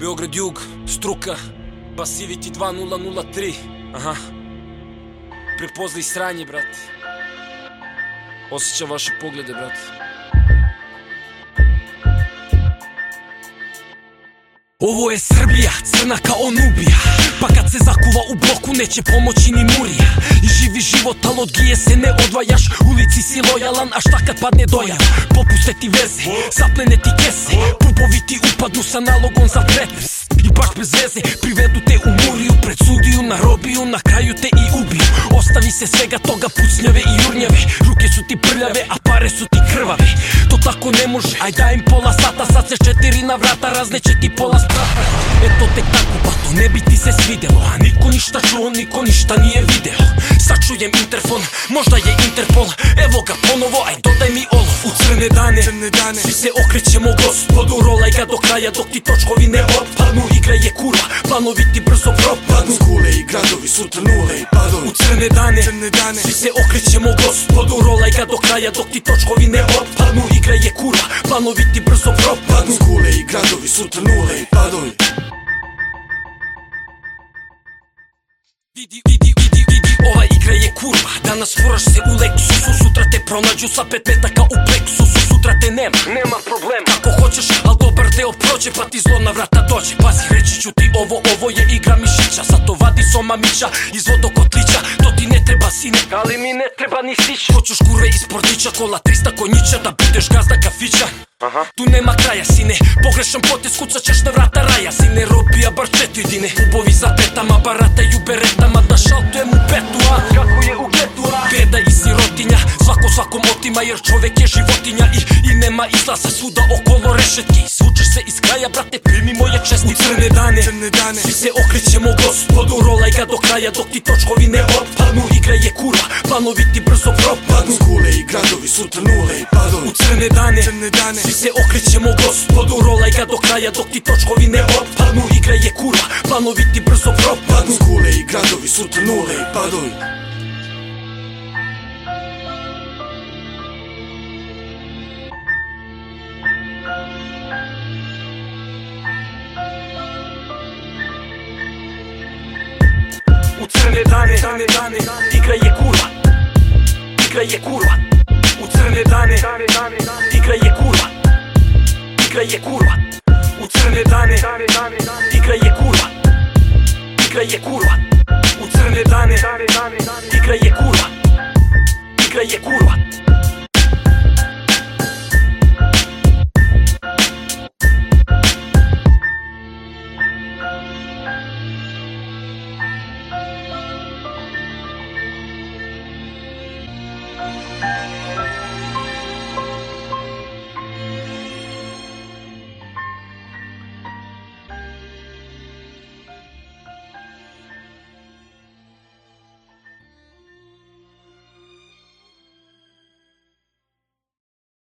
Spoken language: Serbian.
Београд Југ, Струка, Басивити 2003. Аха. Препознај срање, брат. Осеќам ваши погледи, брат. Ово е Србија, црна као Нубија. Pa kad se zakuva u bloku neće pomoći ni Murija I živi život, al od gije se ne odvajaš. Ulici si lojalan, a šta kad padne dojam Popuste ti veze, zaplene ti kese. Pupovi ti upadnu sa nalogom za pretres. I baš bez veze, privedu te u Muriju. Pred sudiju, na robiju, na kraju te i ubiju. Ostavi se svega toga pucnjave i jurnjave. Ruke su ti prljave, a pare su ti krvave To tako ne može, aj daj im pola sata Sad se četiri na vrata, razneće ti pola sprata Eto tek tako, pa to ne bi ti se svidelo A niko ništa čuo, niko ništa nije video. Sad čujem interfon, možda je Interpol Evo ga ponovo, aj dodaj mi olov U crne dane, Crne dane. svi se okrećemo gospodu Rolaj ga do kraja dok ti točkovi ne otpadnu. Igra je kurva, planovi ti brzo propadnu. Skule i gradovi sutra nule i padovi. U crne dane, Crne dane. svi se okrećemo gospodu Rolaj ga do kraja dok ti točkovi ne otpadnu. Igra je kurva, planovi ti brzo propadnu. Skule i gradovi sutra nule i padovi курва. Данас фураш се у лексусу Сутра те пронаѓу са пет метака у плексусу Сутра те нема, нема проблем Како хочеш, ал добар дел прође Па ти зло на врата дође Пази, речи ћу ти ово, ово е игра мишича. Зато вади сома мича, извод котлича То ти не треба сине, али ми не треба ни сич Хочеш курве из спортича кола 300 конича Да бидеш газда кафича. Ага. Ту нема краја, сине. Погрешен потис, куцачеш на врата раја. Сине, робија бар четири дине. Убови за тетама, барата ју беретама šaltujem u petu a Kako je u getu a Beda i sirotinja, svako svakom otima Jer čovek je životinja i, i nema izlaza svuda okolo rešetki. Svučeš se iz kraja brate, primi moje česti U crne dane, Crne dane. svi se okrećemo gospodu Rolaj ga do kraja dok ti točkovi ne otpadnu. Igra je kurva, planovi ti brzo propadnu gradovi sutra nule i padovi U crne dane, Crne dane. svi se okrećemo gospodu Rolaj ga do kraja dok ti točkovi ne otpadnu. Igra je kurva, planovi ti brzo propadnu. Skule i gradovi sutra nule i padovi crne dane, dane, dane, igra je kurva Igra je kurva crne dane, igra je kurva Igra je kurva U crne dane, igra je kurva Igra je kurva U crne dane, igra je kurva Igra je kurva Thank